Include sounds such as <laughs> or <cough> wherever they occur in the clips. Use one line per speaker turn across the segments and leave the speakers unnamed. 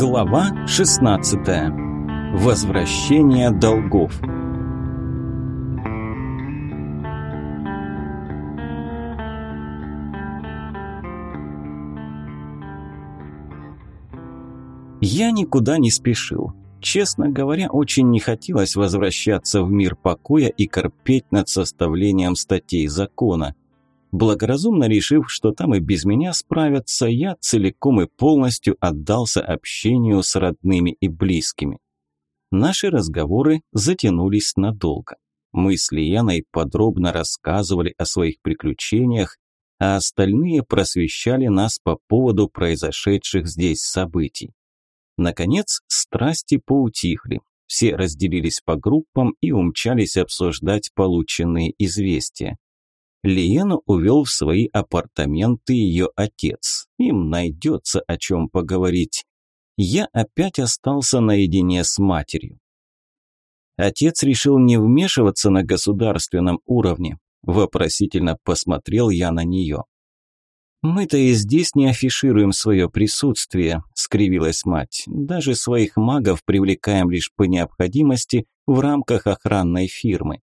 Глава 16. Возвращение долгов. Я никуда не спешил. Честно говоря, очень не хотелось возвращаться в мир покоя и корпеть над составлением статей закона. Благоразумно решив, что там и без меня справятся, я целиком и полностью отдался общению с родными и близкими. Наши разговоры затянулись надолго. Мы с Лианой подробно рассказывали о своих приключениях, а остальные просвещали нас по поводу произошедших здесь событий. Наконец, страсти поутихли. Все разделились по группам и умчались обсуждать полученные известия. Лиену увел в свои апартаменты ее отец. Им найдется о чем поговорить. Я опять остался наедине с матерью. Отец решил не вмешиваться на государственном уровне. Вопросительно посмотрел я на нее. «Мы-то и здесь не афишируем свое присутствие», – скривилась мать. «Даже своих магов привлекаем лишь по необходимости в рамках охранной фирмы.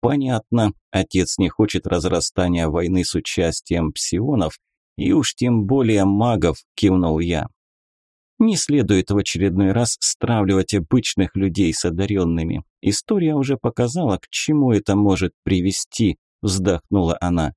Понятно, отец не хочет разрастания войны с участием псионов, и уж тем более магов, кивнул я. Не следует в очередной раз стравливать обычных людей с одаренными. История уже показала, к чему это может привести, вздохнула она.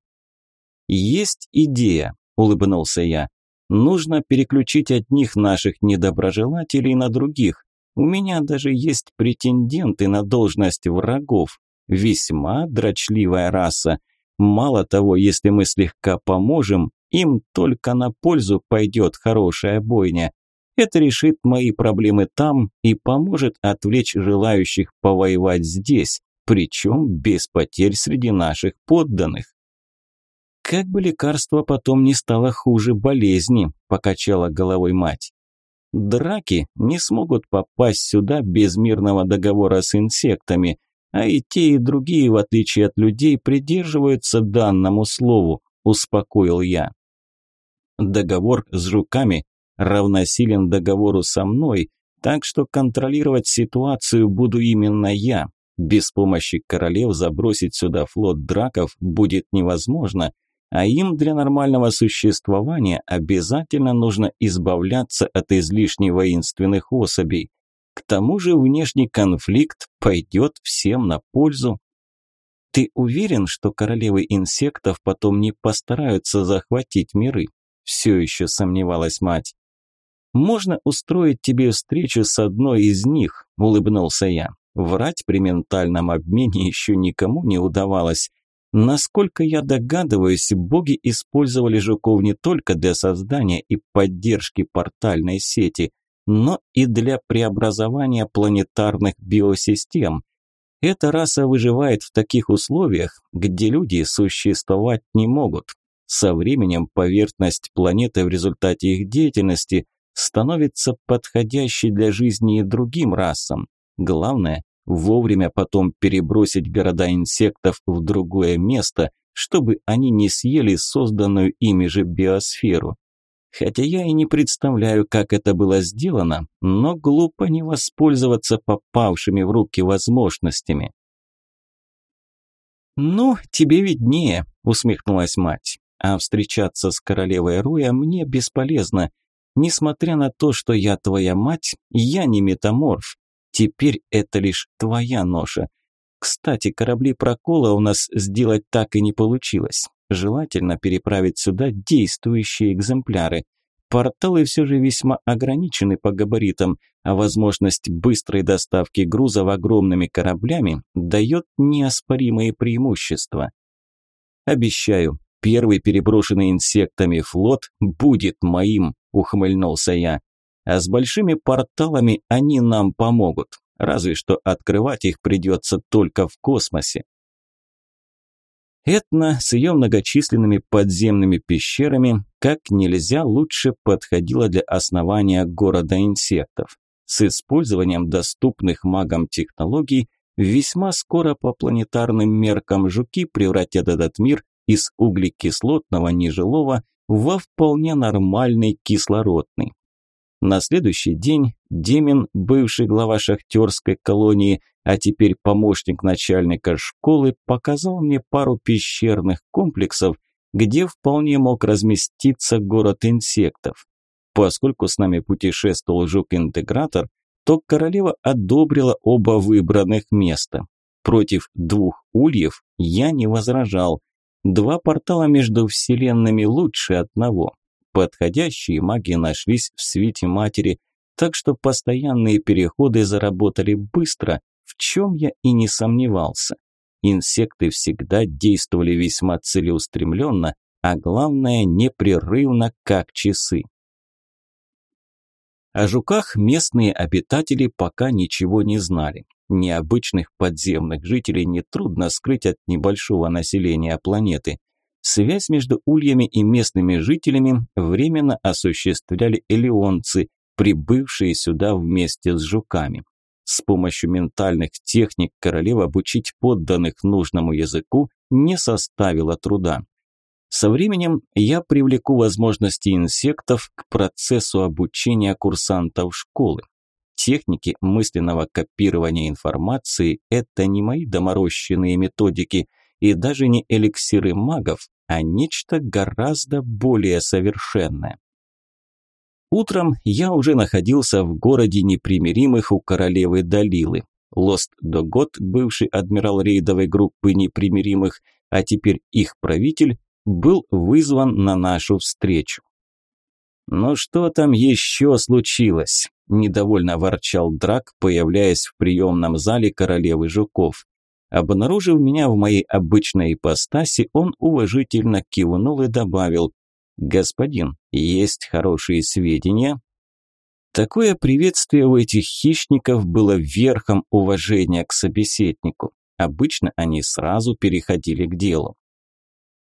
Есть идея, улыбнулся я. Нужно переключить одних наших недоброжелателей на других. У меня даже есть претенденты на должность врагов. Весьма дрочливая раса. Мало того, если мы слегка поможем, им только на пользу пойдет хорошая бойня. Это решит мои проблемы там и поможет отвлечь желающих повоевать здесь, причем без потерь среди наших подданных. «Как бы лекарство потом не стало хуже болезни», – покачала головой мать. «Драки не смогут попасть сюда без мирного договора с инсектами – а и те, и другие, в отличие от людей, придерживаются данному слову, успокоил я. Договор с жуками равносилен договору со мной, так что контролировать ситуацию буду именно я. Без помощи королев забросить сюда флот драков будет невозможно, а им для нормального существования обязательно нужно избавляться от излишне воинственных особей. К тому же внешний конфликт пойдет всем на пользу. Ты уверен, что королевы инсектов потом не постараются захватить миры? Все еще сомневалась мать. Можно устроить тебе встречу с одной из них, улыбнулся я. Врать при ментальном обмене еще никому не удавалось. Насколько я догадываюсь, боги использовали жуков не только для создания и поддержки портальной сети но и для преобразования планетарных биосистем. Эта раса выживает в таких условиях, где люди существовать не могут. Со временем поверхность планеты в результате их деятельности становится подходящей для жизни и другим расам. Главное – вовремя потом перебросить города инсектов в другое место, чтобы они не съели созданную ими же биосферу. Хотя я и не представляю, как это было сделано, но глупо не воспользоваться попавшими в руки возможностями. «Ну, тебе виднее», – усмехнулась мать. «А встречаться с королевой Руя мне бесполезно. Несмотря на то, что я твоя мать, я не метаморф. Теперь это лишь твоя ноша. Кстати, корабли прокола у нас сделать так и не получилось. Желательно переправить сюда действующие экземпляры. Порталы все же весьма ограничены по габаритам, а возможность быстрой доставки грузов огромными кораблями дает неоспоримые преимущества. «Обещаю, первый переброшенный инсектами флот будет моим», – ухмыльнулся я. «А с большими порталами они нам помогут, разве что открывать их придется только в космосе». Этна с ее многочисленными подземными пещерами как нельзя лучше подходила для основания города инсектов. С использованием доступных магам технологий весьма скоро по планетарным меркам жуки превратят этот мир из углекислотного нежилого во вполне нормальный кислородный. На следующий день Демин, бывший глава шахтерской колонии, а теперь помощник начальника школы, показал мне пару пещерных комплексов, где вполне мог разместиться город инсектов. Поскольку с нами путешествовал жук-интегратор, то королева одобрила оба выбранных места. Против двух ульев я не возражал. Два портала между вселенными лучше одного. Подходящие маги нашлись в свете матери, так что постоянные переходы заработали быстро, в чем я и не сомневался. Инсекты всегда действовали весьма целеустремленно, а главное непрерывно, как часы. О жуках местные обитатели пока ничего не знали. Необычных подземных жителей нетрудно скрыть от небольшого населения планеты. Связь между ульями и местными жителями временно осуществляли элеонцы, прибывшие сюда вместе с жуками. С помощью ментальных техник королева обучить подданных нужному языку не составило труда. Со временем я привлеку возможности инсектов к процессу обучения курсантов школы. Техники мысленного копирования информации – это не мои доморощенные методики и даже не эликсиры магов, а нечто гораздо более совершенное. Утром я уже находился в городе непримиримых у королевы Далилы. Лост Догот, бывший адмирал рейдовой группы непримиримых, а теперь их правитель, был вызван на нашу встречу. Но что там еще случилось?» – недовольно ворчал Драк, появляясь в приемном зале королевы жуков. Обнаружив меня в моей обычной ипостаси, он уважительно кивнул и добавил «Господин, есть хорошие сведения?» Такое приветствие у этих хищников было верхом уважения к собеседнику. Обычно они сразу переходили к делу.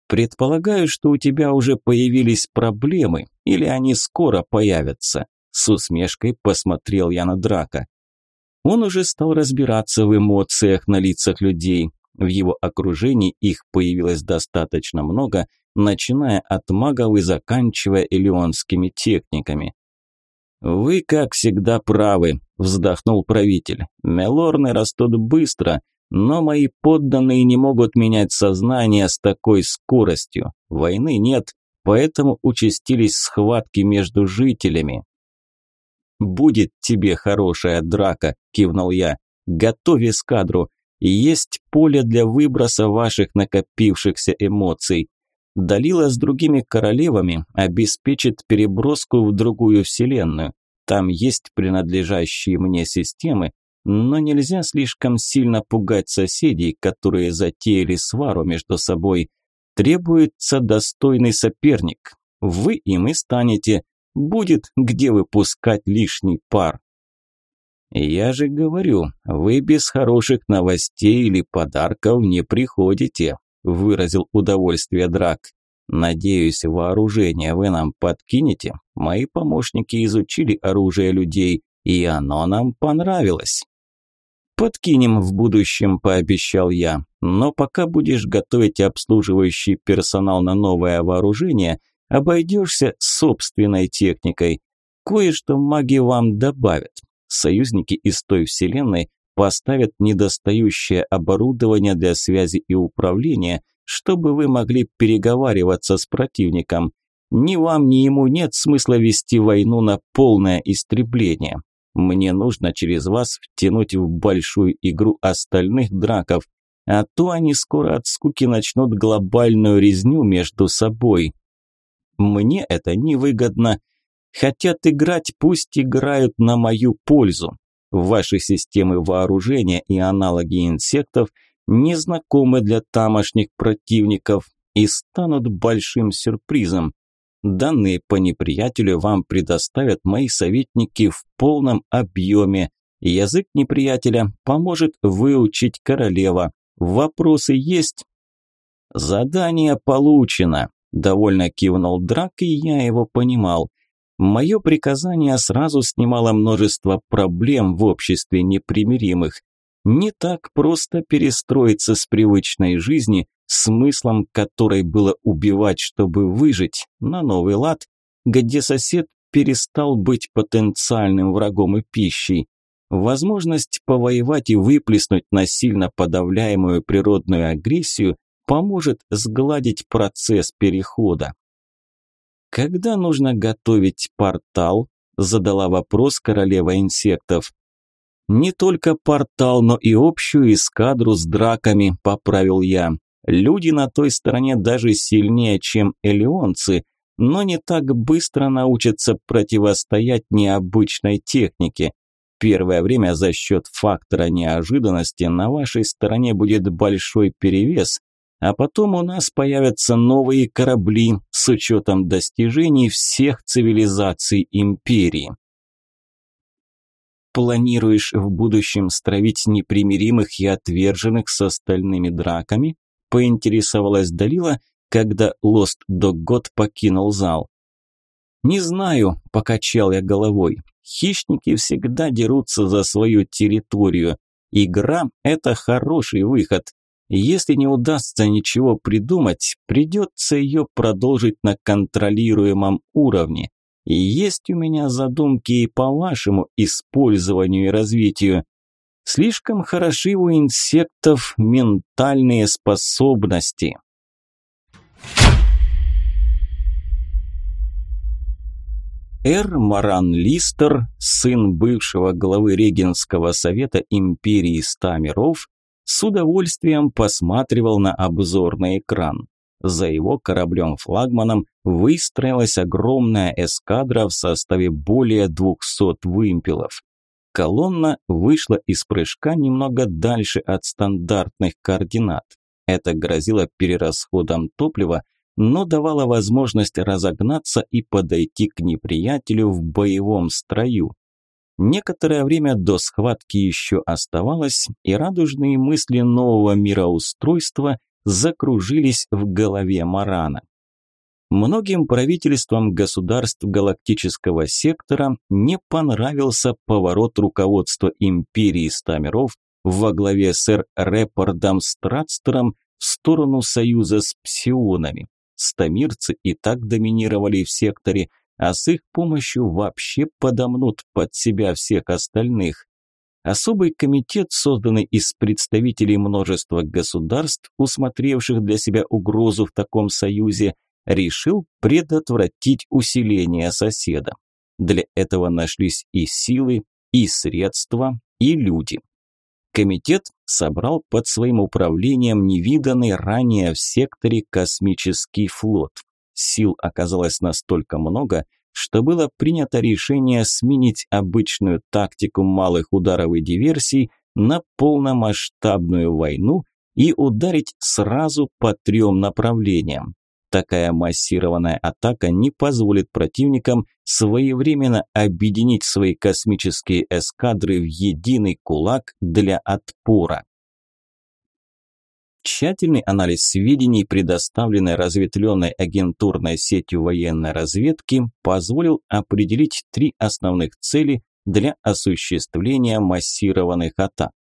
«Предполагаю, что у тебя уже появились проблемы, или они скоро появятся», с усмешкой посмотрел я на Драка. Он уже стал разбираться в эмоциях на лицах людей. В его окружении их появилось достаточно много, начиная от магов и заканчивая элеонскими техниками. «Вы, как всегда, правы», – вздохнул правитель. «Мелорны растут быстро, но мои подданные не могут менять сознание с такой скоростью. Войны нет, поэтому участились схватки между жителями». «Будет тебе хорошая драка», – кивнул я. «Готовь эскадру. Есть поле для выброса ваших накопившихся эмоций. Далила с другими королевами обеспечит переброску в другую вселенную. Там есть принадлежащие мне системы, но нельзя слишком сильно пугать соседей, которые затеяли свару между собой. Требуется достойный соперник. Вы им и станете. Будет где выпускать лишний пар. Я же говорю, вы без хороших новостей или подарков не приходите, – выразил удовольствие Драк. «Надеюсь, вооружение вы нам подкинете? Мои помощники изучили оружие людей, и оно нам понравилось». «Подкинем в будущем», – пообещал я. «Но пока будешь готовить обслуживающий персонал на новое вооружение, обойдешься собственной техникой. Кое-что маги вам добавят. Союзники из той вселенной, поставят недостающее оборудование для связи и управления, чтобы вы могли переговариваться с противником. Ни вам, ни ему нет смысла вести войну на полное истребление. Мне нужно через вас втянуть в большую игру остальных драков, а то они скоро от скуки начнут глобальную резню между собой. Мне это невыгодно. Хотят играть, пусть играют на мою пользу. В Ваши системы вооружения и аналоги инсектов незнакомы для тамошних противников и станут большим сюрпризом. Данные по неприятелю вам предоставят мои советники в полном объеме. Язык неприятеля поможет выучить королева. Вопросы есть? Задание получено. Довольно кивнул Драк, и я его понимал. Мое приказание сразу снимало множество проблем в обществе непримиримых. Не так просто перестроиться с привычной жизни, смыслом которой было убивать, чтобы выжить, на новый лад, где сосед перестал быть потенциальным врагом и пищей. Возможность повоевать и выплеснуть насильно подавляемую природную агрессию поможет сгладить процесс перехода. «Когда нужно готовить портал?» – задала вопрос королева инсектов. «Не только портал, но и общую эскадру с драками», – поправил я. «Люди на той стороне даже сильнее, чем элеонцы, но не так быстро научатся противостоять необычной технике. Первое время за счет фактора неожиданности на вашей стороне будет большой перевес, а потом у нас появятся новые корабли с учетом достижений всех цивилизаций империи. Планируешь в будущем стравить непримиримых и отверженных с остальными драками? Поинтересовалась Далила, когда Лост Доггот покинул зал. «Не знаю», – покачал я головой. «Хищники всегда дерутся за свою территорию. Игра – это хороший выход. Если не удастся ничего придумать, придется ее продолжить на контролируемом уровне. И есть у меня задумки и по вашему использованию и развитию. Слишком хороши у инсектов ментальные способности. Р. Маран Листер, сын бывшего главы Регенского совета империи Ста миров, с удовольствием посматривал на обзорный экран. За его кораблем-флагманом выстроилась огромная эскадра в составе более 200 вымпелов. Колонна вышла из прыжка немного дальше от стандартных координат. Это грозило перерасходом топлива, но давало возможность разогнаться и подойти к неприятелю в боевом строю. Некоторое время до схватки еще оставалось, и радужные мысли нового мироустройства закружились в голове Марана. Многим правительствам государств галактического сектора не понравился поворот руководства империи Стамиров во главе с эр Репордом Стратстером в сторону союза с псионами. Стамирцы и так доминировали в секторе, а с их помощью вообще подомнут под себя всех остальных. Особый комитет, созданный из представителей множества государств, усмотревших для себя угрозу в таком союзе, решил предотвратить усиление соседа. Для этого нашлись и силы, и средства, и люди. Комитет собрал под своим управлением невиданный ранее в секторе космический флот. Сил оказалось настолько много, что было принято решение сменить обычную тактику малых ударов и диверсий на полномасштабную войну и ударить сразу по трем направлениям. Такая массированная атака не позволит противникам своевременно объединить свои космические эскадры в единый кулак для отпора. Тщательный анализ сведений, предоставленный разветвленной агентурной сетью военной разведки, позволил определить три основных цели для осуществления массированных атак.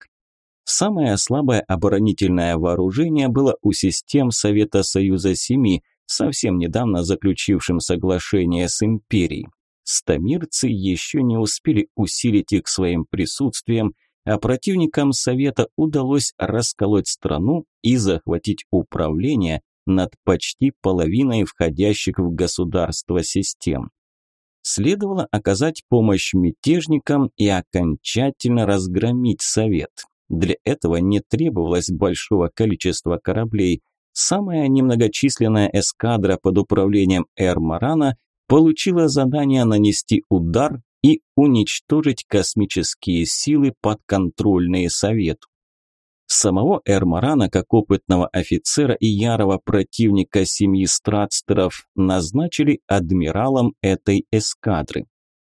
Самое слабое оборонительное вооружение было у систем Совета Союза-7, совсем недавно заключившим соглашение с империей. Стамирцы еще не успели усилить их своим присутствием – а противникам Совета удалось расколоть страну и захватить управление над почти половиной входящих в государство систем. Следовало оказать помощь мятежникам и окончательно разгромить Совет. Для этого не требовалось большого количества кораблей. Самая немногочисленная эскадра под управлением Эрмарана получила задание нанести удар и уничтожить космические силы, подконтрольные Совету. Самого Эрмарана, как опытного офицера и ярого противника семьи Стратстеров, назначили адмиралом этой эскадры.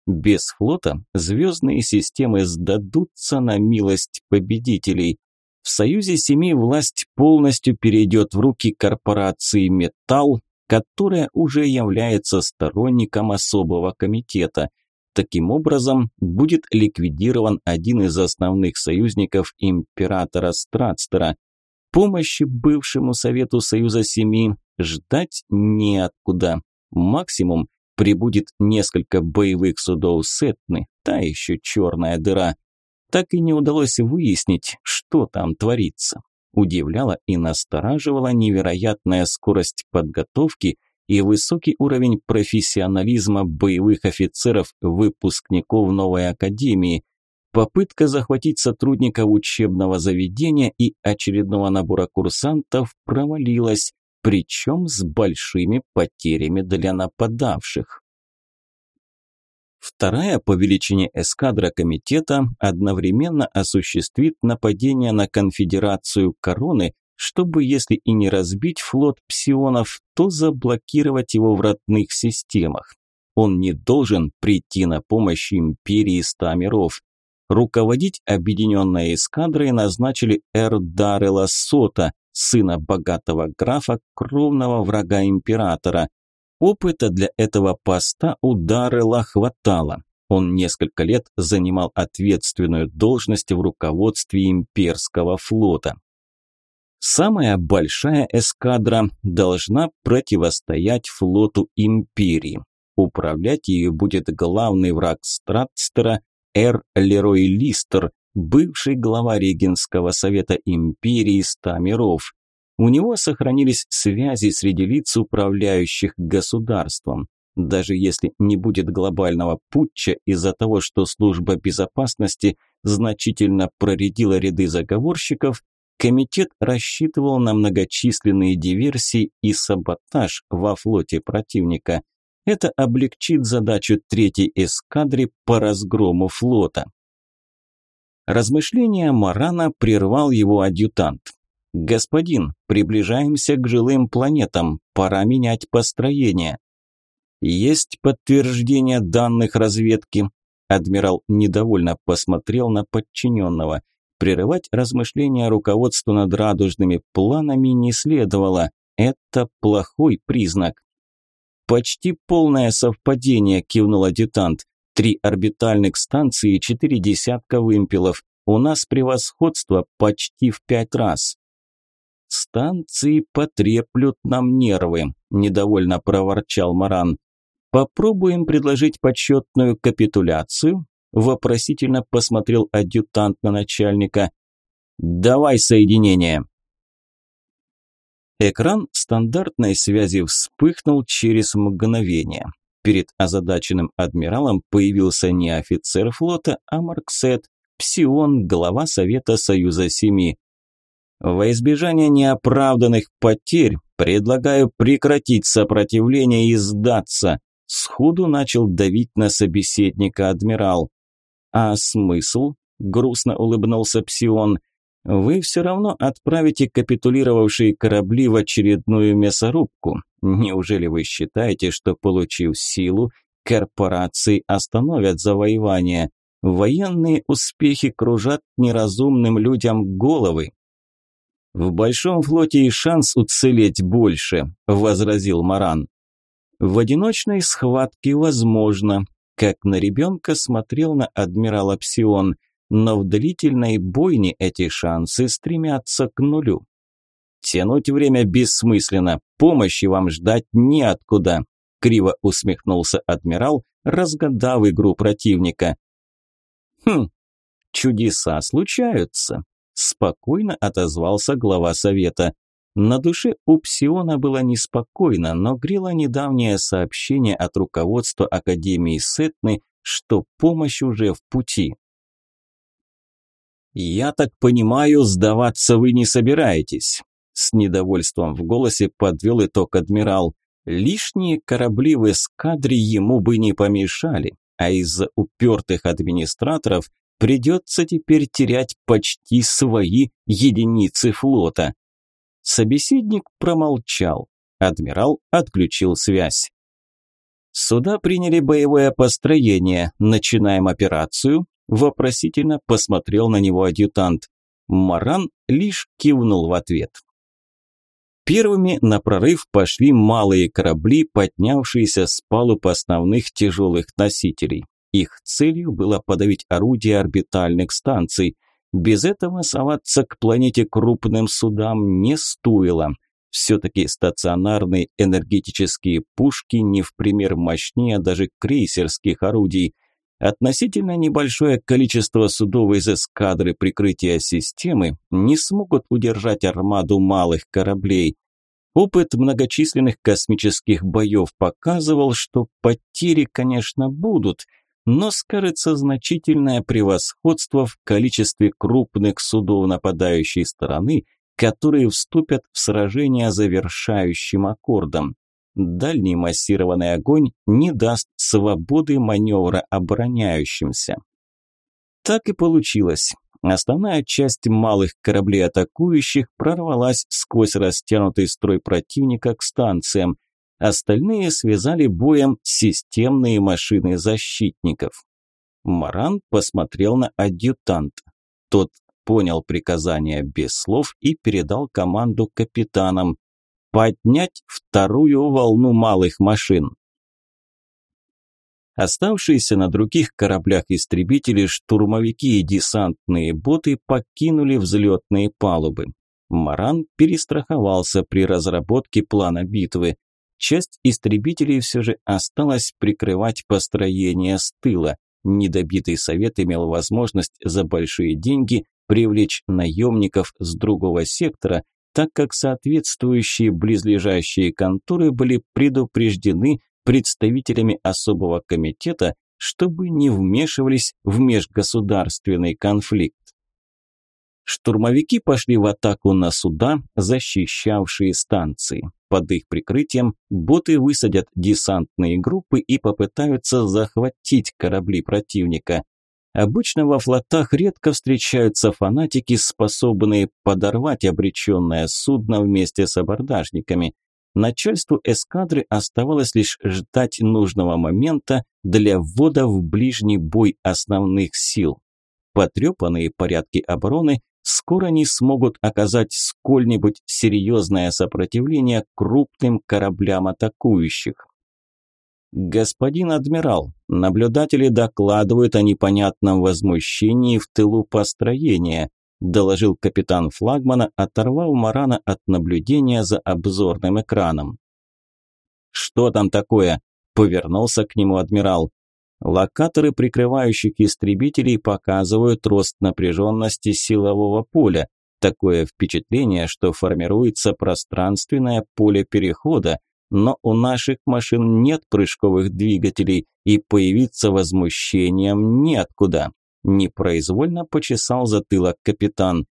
Без флота звездные системы сдадутся на милость победителей. В Союзе Семи власть полностью перейдет в руки корпорации «Металл», которая уже является сторонником особого комитета – Таким образом, будет ликвидирован один из основных союзников императора Стратстера. Помощи бывшему Совету Союза Семи ждать неоткуда. Максимум прибудет несколько боевых судов Сетны, та еще черная дыра. Так и не удалось выяснить, что там творится. Удивляла и настораживала невероятная скорость подготовки – и высокий уровень профессионализма боевых офицеров-выпускников новой академии, попытка захватить сотрудника учебного заведения и очередного набора курсантов провалилась, причем с большими потерями для нападавших. Вторая по величине эскадра комитета одновременно осуществит нападение на конфедерацию короны чтобы, если и не разбить флот псионов, то заблокировать его в родных системах. Он не должен прийти на помощь империи ста миров. Руководить объединенной эскадрой назначили Эрдарела Сота, сына богатого графа, кровного врага императора. Опыта для этого поста у Дарела хватало. Он несколько лет занимал ответственную должность в руководстве имперского флота. Самая большая эскадра должна противостоять флоту Империи. Управлять ее будет главный враг Стратстера Эр Лерой Листер, бывший глава Регенского совета Империи Ста миров. У него сохранились связи среди лиц, управляющих государством. Даже если не будет глобального путча из-за того, что служба безопасности значительно проредила ряды заговорщиков, комитет рассчитывал на многочисленные диверсии и саботаж во флоте противника. Это облегчит задачу третьей эскадре по разгрому флота. Размышления Марана прервал его адъютант. «Господин, приближаемся к жилым планетам, пора менять построение». «Есть подтверждение данных разведки», – адмирал недовольно посмотрел на подчиненного – Прерывать размышления руководству над радужными планами не следовало. Это плохой признак. «Почти полное совпадение», – кивнул адъютант. «Три орбитальных станции и четыре десятка вымпелов. У нас превосходство почти в пять раз». «Станции потреплют нам нервы», – недовольно проворчал Маран. «Попробуем предложить почетную капитуляцию, вопросительно посмотрел адъютант на начальника. «Давай соединение!» Экран стандартной связи вспыхнул через мгновение. Перед озадаченным адмиралом появился не офицер флота, а Марксет, Псион, глава Совета Союза Семи. «Во избежание неоправданных потерь предлагаю прекратить сопротивление и сдаться», сходу начал давить на собеседника адмирал. А смысл? Грустно улыбнулся Псион. Вы все равно отправите капитулировавшие корабли в очередную мясорубку. Неужели вы считаете, что получив силу, корпорации остановят завоевание? Военные успехи кружат неразумным людям головы. В большом флоте и шанс уцелеть больше, возразил Маран. В одиночной схватке возможно, как на ребенка смотрел на адмирала Псион, но в длительной бойне эти шансы стремятся к нулю. «Тянуть время бессмысленно, помощи вам ждать неоткуда», – криво усмехнулся адмирал, разгадав игру противника. «Хм, чудеса случаются», – спокойно отозвался глава совета. На душе у Псиона было неспокойно, но грело недавнее сообщение от руководства Академии Сетны, что помощь уже в пути. «Я так понимаю, сдаваться вы не собираетесь», – с недовольством в голосе подвел итог адмирал. «Лишние корабли в эскадре ему бы не помешали, а из-за упертых администраторов придется теперь терять почти свои единицы флота». Собеседник промолчал. Адмирал отключил связь. Суда приняли боевое построение. Начинаем операцию. Вопросительно посмотрел на него адъютант. Маран лишь кивнул в ответ. Первыми на прорыв пошли малые корабли, поднявшиеся с палуб основных тяжелых носителей. Их целью было подавить орудия орбитальных станций. Без этого соваться к планете крупным судам не стоило. Все-таки стационарные энергетические пушки не в пример мощнее даже крейсерских орудий. Относительно небольшое количество судов из эскадры прикрытия системы не смогут удержать армаду малых кораблей. Опыт многочисленных космических боев показывал, что потери, конечно, будут – но скажется значительное превосходство в количестве крупных судов нападающей стороны, которые вступят в сражение завершающим аккордом. Дальний массированный огонь не даст свободы маневра обороняющимся. Так и получилось. Основная часть малых кораблей атакующих прорвалась сквозь растянутый строй противника к станциям, Остальные связали боем системные машины защитников. Маран посмотрел на адъютанта. Тот понял приказание без слов и передал команду капитанам поднять вторую волну малых машин. Оставшиеся на других кораблях истребители, штурмовики и десантные боты покинули взлетные палубы. Маран перестраховался при разработке плана битвы часть истребителей все же осталась прикрывать построение с тыла. Недобитый совет имел возможность за большие деньги привлечь наемников с другого сектора, так как соответствующие близлежащие конторы были предупреждены представителями особого комитета, чтобы не вмешивались в межгосударственный конфликт. Штурмовики пошли в атаку на суда, защищавшие станции. Под их прикрытием боты высадят десантные группы и попытаются захватить корабли противника. Обычно во флотах редко встречаются фанатики, способные подорвать обреченное судно вместе с абордажниками. Начальству эскадры оставалось лишь ждать нужного момента для ввода в ближний бой основных сил. Потрепанные порядки обороны скоро не смогут оказать сколь-нибудь серьезное сопротивление крупным кораблям атакующих. «Господин адмирал, наблюдатели докладывают о непонятном возмущении в тылу построения», доложил капитан флагмана, оторвав Марана от наблюдения за обзорным экраном. «Что там такое?» – повернулся к нему адмирал. Локаторы прикрывающих истребителей показывают рост напряженности силового поля. Такое впечатление, что формируется пространственное поле перехода, но у наших машин нет прыжковых двигателей, и появиться возмущением неоткуда. Непроизвольно почесал затылок капитан.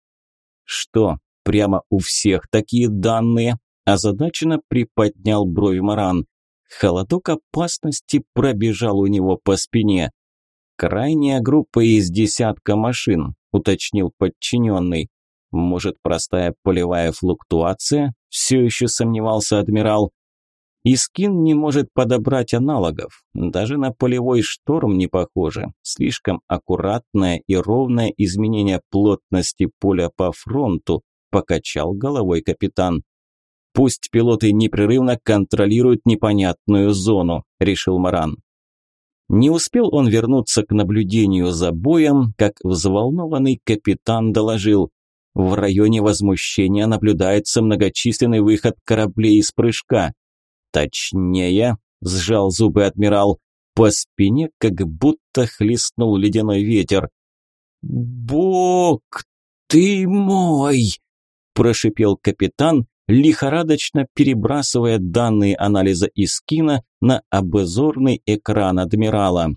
Что, прямо у всех такие данные? Озадаченно приподнял бровь Маран. Холодок опасности пробежал у него по спине. «Крайняя группа из десятка машин», – уточнил подчиненный. «Может, простая полевая флуктуация?» – все еще сомневался адмирал. Искин не может подобрать аналогов. Даже на полевой шторм не похоже. Слишком аккуратное и ровное изменение плотности поля по фронту, покачал головой капитан. Пусть пилоты непрерывно контролируют непонятную зону, решил Маран. Не успел он вернуться к наблюдению за боем, как взволнованный капитан доложил. В районе возмущения наблюдается многочисленный выход кораблей из прыжка. Точнее, сжал зубы адмирал, по спине как будто хлестнул ледяной ветер. «Бог ты мой!» – прошипел капитан лихорадочно перебрасывая данные анализа из кино на обзорный экран адмирала.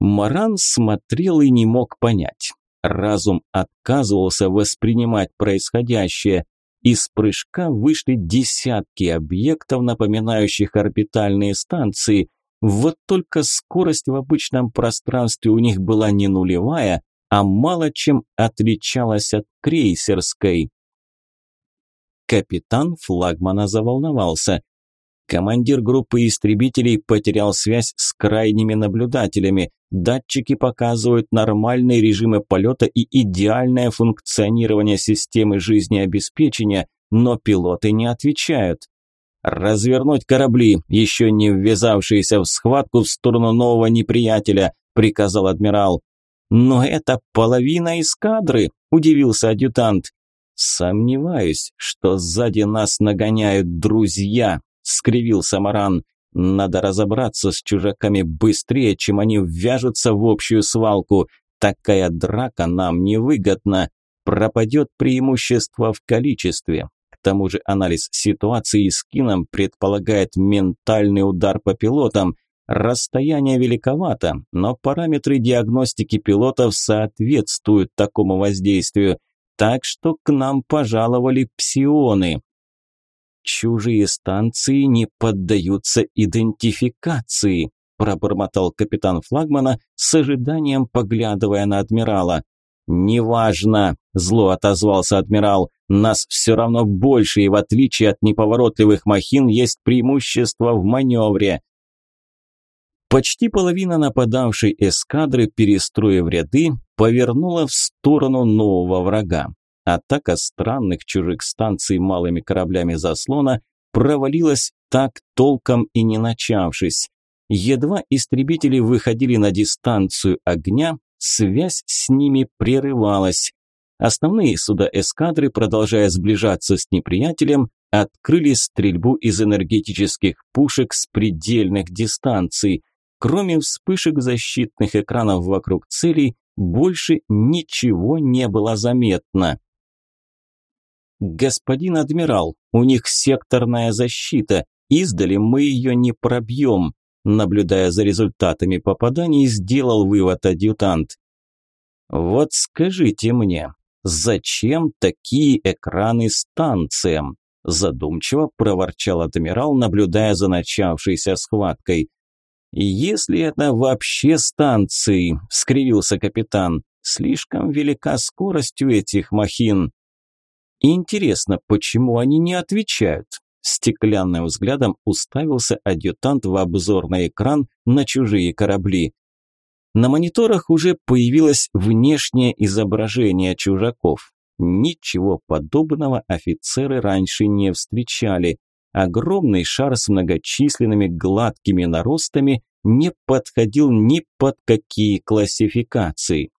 Маран смотрел и не мог понять. Разум отказывался воспринимать происходящее. Из прыжка вышли десятки объектов, напоминающих орбитальные станции. Вот только скорость в обычном пространстве у них была не нулевая, а мало чем отличалась от крейсерской. Капитан флагмана заволновался. Командир группы истребителей потерял связь с крайними наблюдателями. Датчики показывают нормальные режимы полета и идеальное функционирование системы жизнеобеспечения, но пилоты не отвечают. Развернуть корабли, еще не ввязавшиеся в схватку в сторону нового неприятеля, приказал адмирал. Но это половина эскадры, удивился адъютант. «Сомневаюсь, что сзади нас нагоняют друзья», – Скривил Самаран. «Надо разобраться с чужаками быстрее, чем они ввяжутся в общую свалку. Такая драка нам невыгодна. Пропадет преимущество в количестве. К тому же анализ ситуации с кином предполагает ментальный удар по пилотам. Расстояние великовато, но параметры диагностики пилотов соответствуют такому воздействию». Так что к нам пожаловали псионы. Чужие станции не поддаются идентификации, пробормотал капитан флагмана с ожиданием поглядывая на адмирала. «Неважно», – зло отозвался адмирал, – «нас все равно больше, и в отличие от неповоротливых махин есть преимущество в маневре». Почти половина нападавшей эскадры, перестроив ряды, повернула в сторону нового врага. Атака странных чужих станций малыми кораблями заслона провалилась так толком и не начавшись. Едва истребители выходили на дистанцию огня, связь с ними прерывалась. Основные суда эскадры, продолжая сближаться с неприятелем, открыли стрельбу из энергетических пушек с предельных дистанций. Кроме вспышек защитных экранов вокруг целей, больше ничего не было заметно. «Господин адмирал, у них секторная защита, издали мы ее не пробьем», наблюдая за результатами попаданий, сделал вывод адъютант. «Вот скажите мне, зачем такие экраны станциям?» задумчиво проворчал адмирал, наблюдая за начавшейся схваткой. «Если это вообще станции», – скривился капитан, – «слишком велика скорость у этих махин». «Интересно, почему они не отвечают?» Стеклянным взглядом уставился адъютант в обзорный экран на чужие корабли. На мониторах уже появилось внешнее изображение чужаков. Ничего подобного офицеры раньше не встречали. Огромный шар с многочисленными гладкими наростами не подходил ни под какие классификации.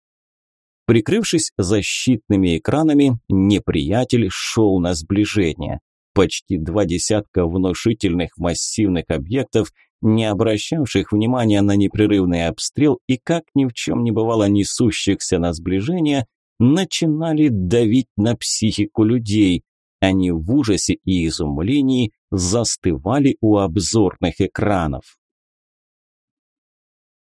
Прикрывшись защитными экранами, неприятель шел на сближение. Почти два десятка внушительных массивных объектов, не обращавших внимания на непрерывный обстрел и как ни в чем не бывало несущихся на сближение, начинали давить на психику людей. Они в ужасе и изумлении застывали у обзорных экранов.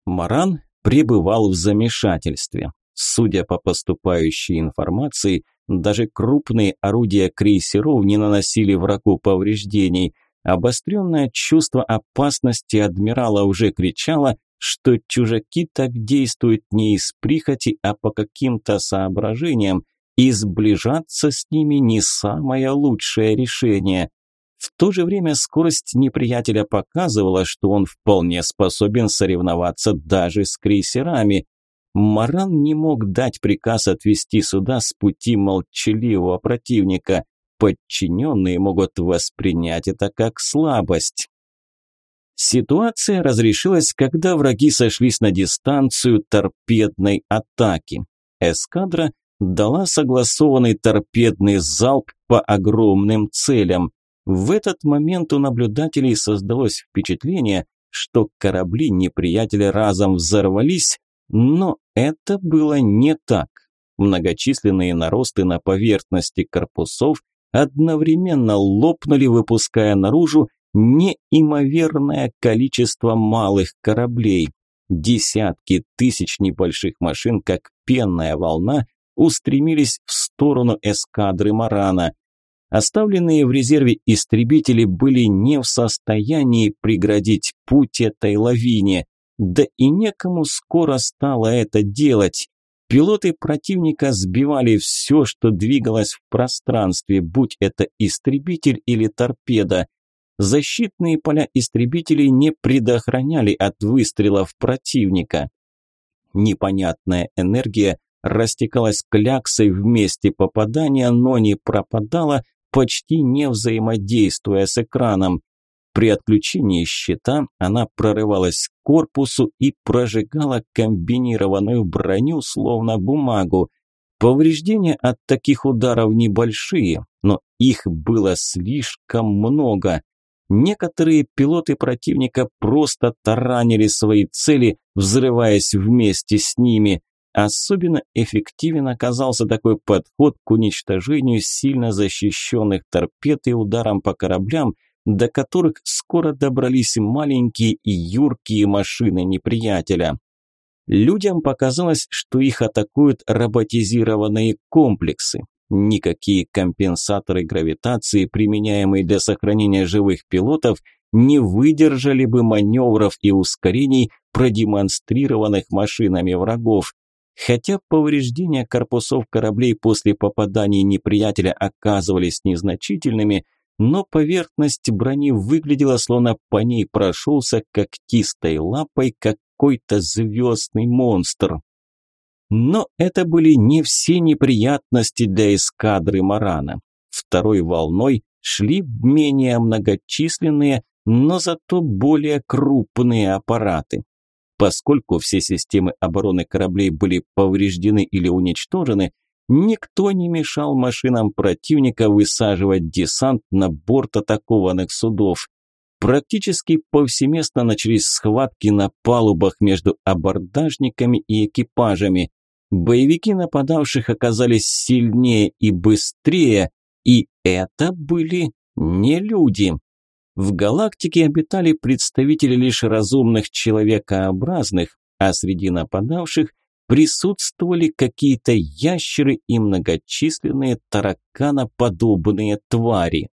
Маран пребывал в замешательстве. Судя по поступающей информации, даже крупные орудия крейсеров не наносили врагу повреждений. Обостренное чувство опасности адмирала уже кричало, что чужаки так действуют не из прихоти, а по каким-то соображениям, и сближаться с ними не самое лучшее решение. В то же время скорость неприятеля показывала, что он вполне способен соревноваться даже с крейсерами. Маран не мог дать приказ отвести суда с пути молчаливого противника. Подчиненные могут воспринять это как слабость. Ситуация разрешилась, когда враги сошлись на дистанцию торпедной атаки. Эскадра дала согласованный торпедный залп по огромным целям. В этот момент у наблюдателей создалось впечатление, что корабли неприятеля разом взорвались, но это было не так. Многочисленные наросты на поверхности корпусов одновременно лопнули, выпуская наружу неимоверное количество малых кораблей. Десятки тысяч небольших машин, как пенная волна, устремились в сторону эскадры Марана – Оставленные в резерве истребители были не в состоянии преградить путь этой лавине, да и некому скоро стало это делать. Пилоты противника сбивали все, что двигалось в пространстве, будь это истребитель или торпеда. Защитные поля истребителей не предохраняли от выстрелов противника. Непонятная энергия растекалась кляксой в месте попадания, но не пропадала, почти не взаимодействуя с экраном. При отключении щита она прорывалась к корпусу и прожигала комбинированную броню, словно бумагу. Повреждения от таких ударов небольшие, но их было слишком много. Некоторые пилоты противника просто таранили свои цели, взрываясь вместе с ними. Особенно эффективен оказался такой подход к уничтожению сильно защищенных торпед и ударом по кораблям, до которых скоро добрались и маленькие и юркие машины неприятеля. Людям показалось, что их атакуют роботизированные комплексы. Никакие компенсаторы гравитации, применяемые для сохранения живых пилотов, не выдержали бы маневров и ускорений, продемонстрированных машинами врагов. Хотя повреждения корпусов кораблей после попаданий неприятеля оказывались незначительными, но поверхность брони выглядела, словно по ней прошелся когтистой лапой какой-то звездный монстр. Но это были не все неприятности для эскадры Марана. Второй волной шли менее многочисленные, но зато более крупные аппараты. Поскольку все системы обороны кораблей были повреждены или уничтожены, никто не мешал машинам противника высаживать десант на борт атакованных судов. Практически повсеместно начались схватки на палубах между абордажниками и экипажами. Боевики нападавших оказались сильнее и быстрее, и это были не люди. В галактике обитали представители лишь разумных человекообразных, а среди нападавших присутствовали какие-то ящеры и многочисленные тараканоподобные твари.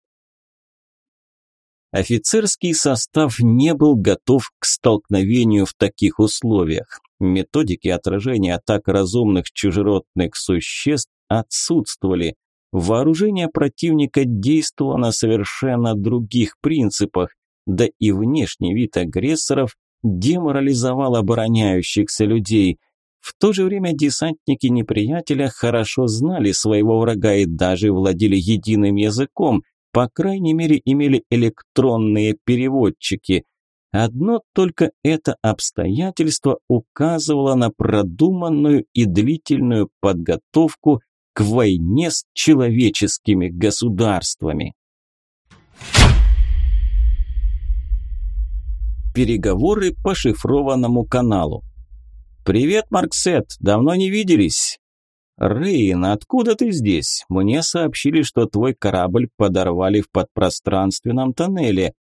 Офицерский состав не был готов к столкновению в таких условиях. Методики отражения атак разумных чужеродных существ отсутствовали. Вооружение противника действовало на совершенно других принципах, да и внешний вид агрессоров деморализовал обороняющихся людей. В то же время десантники неприятеля хорошо знали своего врага и даже владели единым языком, по крайней мере имели электронные переводчики. Одно только это обстоятельство указывало на продуманную и длительную подготовку к войне с человеческими государствами. Переговоры по шифрованному каналу. «Привет, Марксет, давно не виделись». «Рейн, откуда ты здесь? Мне сообщили, что твой корабль подорвали в подпространственном тоннеле.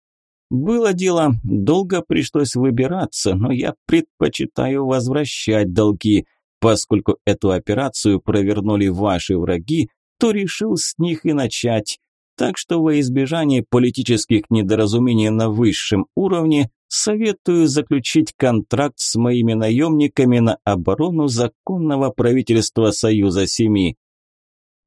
Было дело, долго пришлось выбираться, но я предпочитаю возвращать долги. Поскольку эту операцию провернули ваши враги, то решил с них и начать. Так что во избежание политических недоразумений на высшем уровне советую заключить контракт с моими наемниками на оборону законного правительства Союза Семи.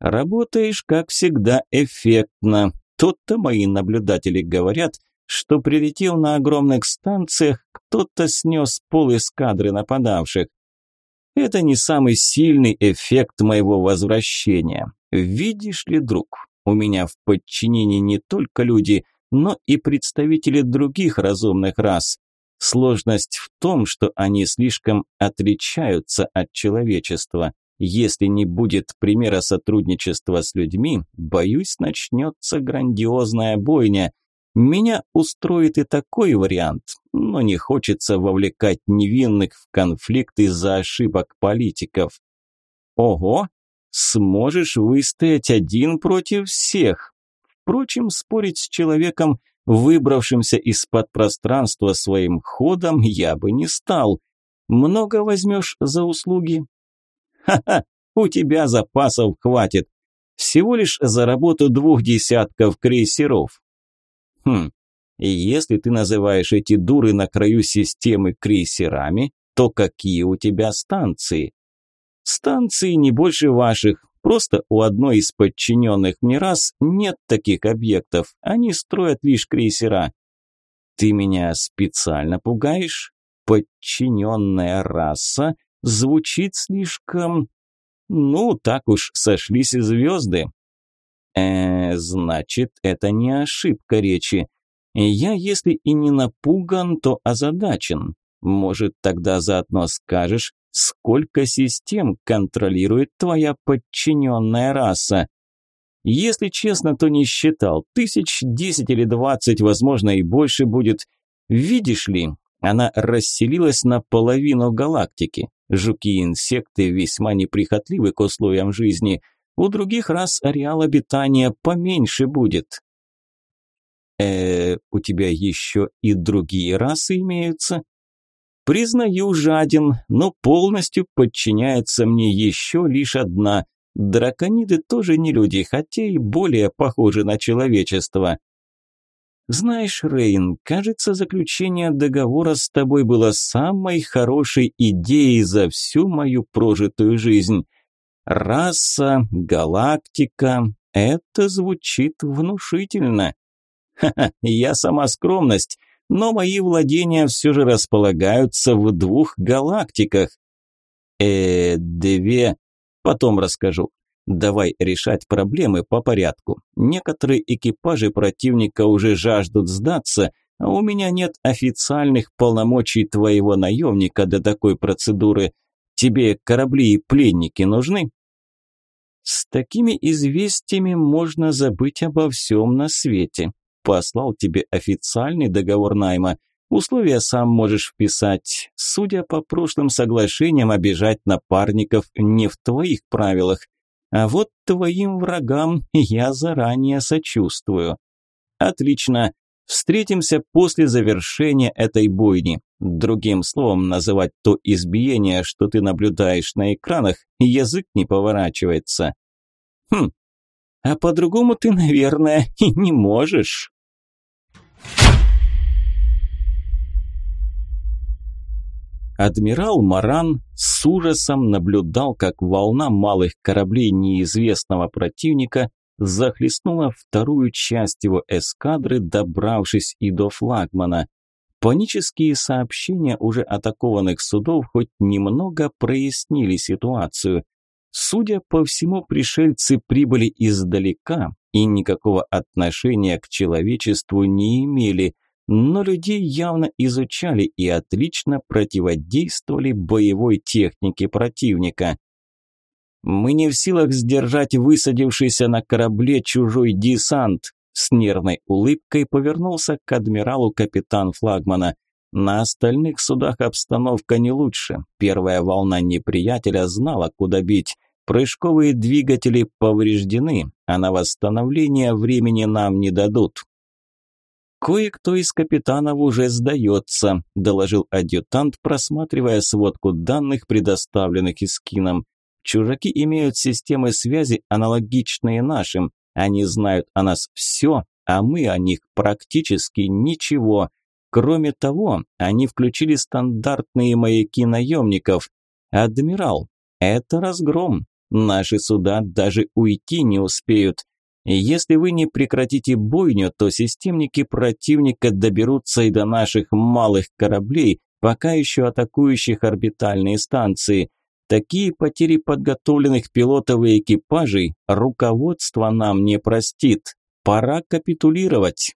Работаешь, как всегда, эффектно. Тут-то мои наблюдатели говорят, что прилетел на огромных станциях, кто-то снес пол эскадры нападавших. Это не самый сильный эффект моего возвращения. Видишь ли, друг, у меня в подчинении не только люди, но и представители других разумных рас. Сложность в том, что они слишком отличаются от человечества. Если не будет примера сотрудничества с людьми, боюсь, начнется грандиозная бойня – меня устроит и такой вариант, но не хочется вовлекать невинных в конфликт из-за ошибок политиков. Ого, сможешь выстоять один против всех. Впрочем, спорить с человеком, выбравшимся из-под пространства своим ходом, я бы не стал. Много возьмешь за услуги? Ха-ха, у тебя запасов хватит. Всего лишь за работу двух десятков крейсеров. Хм, и если ты называешь эти дуры на краю системы крейсерами, то какие у тебя станции? Станции не больше ваших, просто у одной из подчиненных мне раз нет таких объектов, они строят лишь крейсера. Ты меня специально пугаешь? Подчиненная раса звучит слишком... Ну, так уж сошлись и звезды. Э, значит, это не ошибка речи. Я, если и не напуган, то озадачен. Может, тогда заодно скажешь, сколько систем контролирует твоя подчиненная раса? Если честно, то не считал. Тысяч, десять или двадцать, возможно, и больше будет. Видишь ли, она расселилась на половину галактики. Жуки-инсекты весьма неприхотливы к условиям жизни – у других раз ареал обитания поменьше будет. -э у тебя еще и другие расы имеются? Признаю, жаден, но полностью подчиняется мне еще лишь одна. Дракониды тоже не люди, хотя и более похожи на человечество. Знаешь, Рейн, кажется, заключение договора с тобой было самой хорошей идеей за всю мою прожитую жизнь. Раса, галактика – это звучит внушительно. Ха-ха, я сама скромность, но мои владения все же располагаются в двух галактиках. Э, две. Потом расскажу. Давай решать проблемы по порядку. Некоторые экипажи противника уже жаждут сдаться, а у меня нет официальных полномочий твоего наемника для такой процедуры – Тебе корабли и пленники нужны?» «С такими известиями можно забыть обо всем на свете. Послал тебе официальный договор найма. Условия сам можешь вписать. Судя по прошлым соглашениям, обижать напарников не в твоих правилах. А вот твоим врагам я заранее сочувствую. Отлично. Встретимся после завершения этой бойни. Другим словом называть то избиение, что ты наблюдаешь на экранах, язык не поворачивается. Хм, а по-другому ты, наверное, <laughs> и не можешь. Адмирал Маран с ужасом наблюдал, как волна малых кораблей неизвестного противника захлестнула вторую часть его эскадры, добравшись и до флагмана. Панические сообщения уже атакованных судов хоть немного прояснили ситуацию. Судя по всему, пришельцы прибыли издалека и никакого отношения к человечеству не имели, но людей явно изучали и отлично противодействовали боевой технике противника. «Мы не в силах сдержать высадившийся на корабле чужой десант», с нервной улыбкой повернулся к адмиралу капитан флагмана. На остальных судах обстановка не лучше. Первая волна неприятеля знала, куда бить. Прыжковые двигатели повреждены, а на восстановление времени нам не дадут. «Кое-кто из капитанов уже сдается», – доложил адъютант, просматривая сводку данных, предоставленных Искином. «Чужаки имеют системы связи, аналогичные нашим, они знают о нас все, а мы о них практически ничего. Кроме того, они включили стандартные маяки наемников. Адмирал, это разгром. Наши суда даже уйти не успеют. Если вы не прекратите бойню, то системники противника доберутся и до наших малых кораблей, пока еще атакующих орбитальные станции. Такие потери подготовленных пилотов и экипажей руководство нам не простит. Пора капитулировать.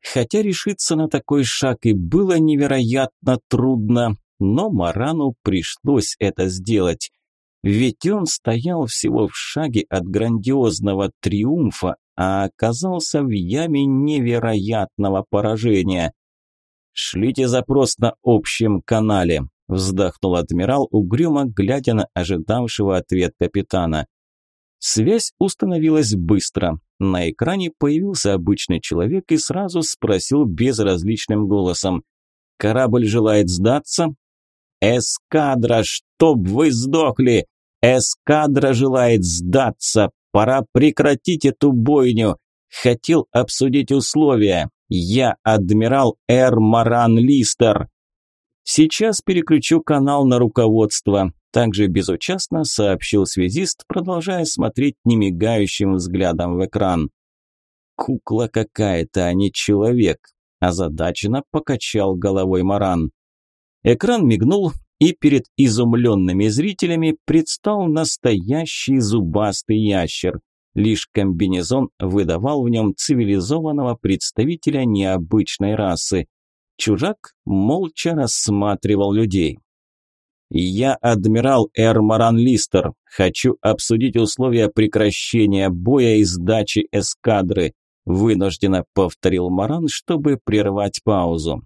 Хотя решиться на такой шаг и было невероятно трудно, но Марану пришлось это сделать. Ведь он стоял всего в шаге от грандиозного триумфа, а оказался в яме невероятного поражения. «Шлите запрос на общем канале», вздохнул адмирал, угрюмо глядя на ожидавшего ответ капитана. Связь установилась быстро. На экране появился обычный человек и сразу спросил безразличным голосом. «Корабль желает сдаться?» «Эскадра, чтоб вы сдохли! Эскадра желает сдаться! Пора прекратить эту бойню! Хотел обсудить условия! Я адмирал Эр Маран Листер!» Сейчас переключу канал на руководство, также безучастно сообщил связист, продолжая смотреть немигающим взглядом в экран. Кукла какая-то, а не человек, озадаченно покачал головой Маран. Экран мигнул, и перед изумленными зрителями предстал настоящий зубастый ящер. Лишь комбинезон выдавал в нем цивилизованного представителя необычной расы. Чужак молча рассматривал людей. «Я адмирал Эрморан Листер. Хочу обсудить условия прекращения боя и сдачи эскадры», вынужденно повторил Маран, чтобы прервать паузу.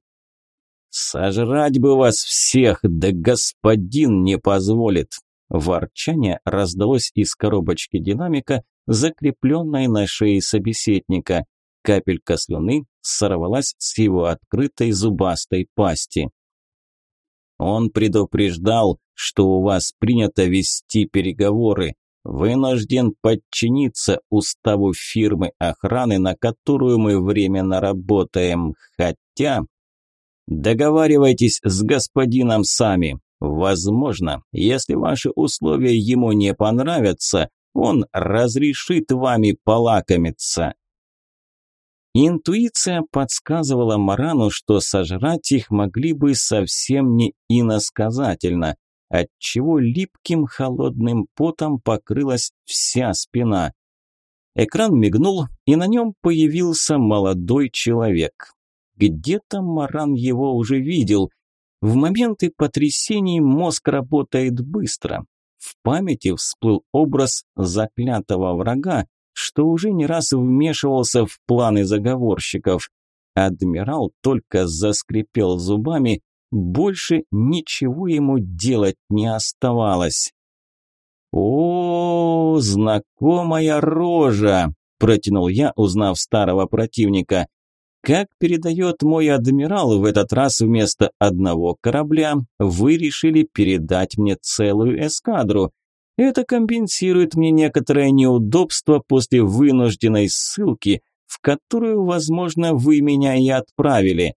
«Сожрать бы вас всех, да господин не позволит!» Ворчание раздалось из коробочки динамика, закрепленной на шее собеседника. Капелька слюны сорвалась с его открытой зубастой пасти. «Он предупреждал, что у вас принято вести переговоры. Вынужден подчиниться уставу фирмы охраны, на которую мы временно работаем, хотя...» «Договаривайтесь с господином сами. Возможно, если ваши условия ему не понравятся, он разрешит вами полакомиться». Интуиция подсказывала Марану, что сожрать их могли бы совсем не иносказательно, отчего липким холодным потом покрылась вся спина. Экран мигнул, и на нем появился молодой человек. Где-то Маран его уже видел. В моменты потрясений мозг работает быстро. В памяти всплыл образ заклятого врага, что уже не раз вмешивался в планы заговорщиков. Адмирал только заскрипел зубами, больше ничего ему делать не оставалось. «О, знакомая рожа!» – протянул я, узнав старого противника. «Как передает мой адмирал, в этот раз вместо одного корабля вы решили передать мне целую эскадру. Это компенсирует мне некоторое неудобство после вынужденной ссылки, в которую, возможно, вы меня и отправили.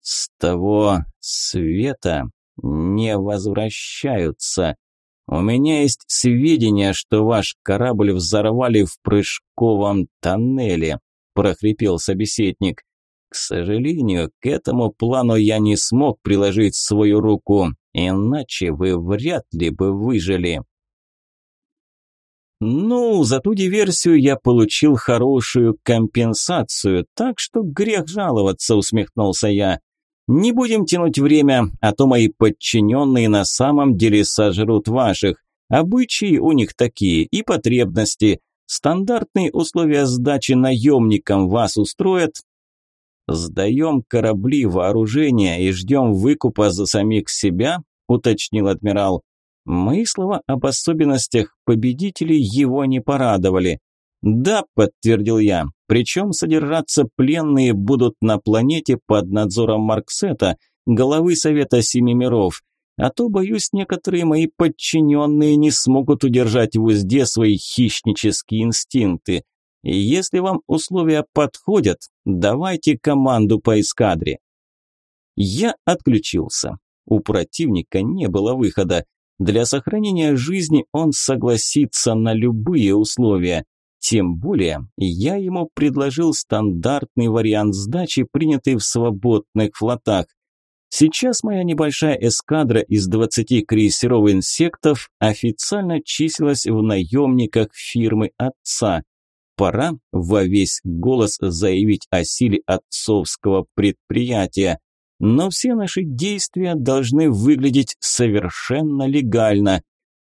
С того света не возвращаются. У меня есть сведения, что ваш корабль взорвали в прыжковом тоннеле, прохрипел собеседник. К сожалению, к этому плану я не смог приложить свою руку, иначе вы вряд ли бы выжили. Ну, за ту диверсию я получил хорошую компенсацию, так что грех жаловаться, усмехнулся я. Не будем тянуть время, а то мои подчиненные на самом деле сожрут ваших. Обычаи у них такие и потребности. Стандартные условия сдачи наемникам вас устроят. Сдаем корабли, вооружение и ждем выкупа за самих себя, уточнил адмирал. Мои слова об особенностях победителей его не порадовали. «Да», – подтвердил я, – «причем содержаться пленные будут на планете под надзором Марксета, главы Совета Семи Миров, а то, боюсь, некоторые мои подчиненные не смогут удержать в узде свои хищнические инстинкты. Если вам условия подходят, давайте команду по эскадре». Я отключился. У противника не было выхода. Для сохранения жизни он согласится на любые условия. Тем более, я ему предложил стандартный вариант сдачи, принятый в свободных флотах. Сейчас моя небольшая эскадра из 20 крейсеров инсектов официально числилась в наемниках фирмы отца. Пора во весь голос заявить о силе отцовского предприятия. Но все наши действия должны выглядеть совершенно легально.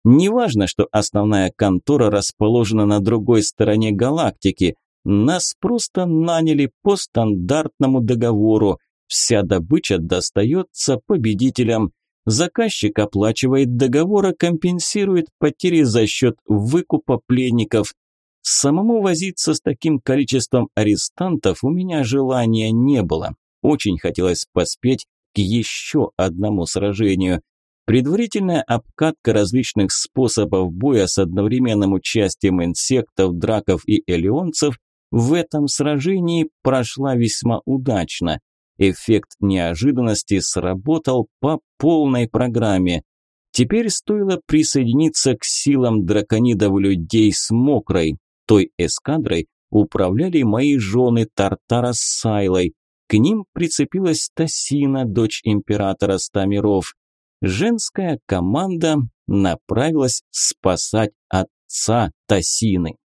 Неважно, что основная контора расположена на другой стороне галактики. Нас просто наняли по стандартному договору. Вся добыча достается победителям. Заказчик оплачивает договор, а компенсирует потери за счет выкупа пленников. Самому возиться с таким количеством арестантов у меня желания не было. Очень хотелось поспеть к еще одному сражению. Предварительная обкатка различных способов боя с одновременным участием инсектов, драков и элеонцев в этом сражении прошла весьма удачно. Эффект неожиданности сработал по полной программе. Теперь стоило присоединиться к силам драконидов людей с мокрой. Той эскадрой управляли мои жены Тартара с Сайлой, к ним прицепилась Тасина, дочь императора ста миров. Женская команда направилась спасать отца Тасины.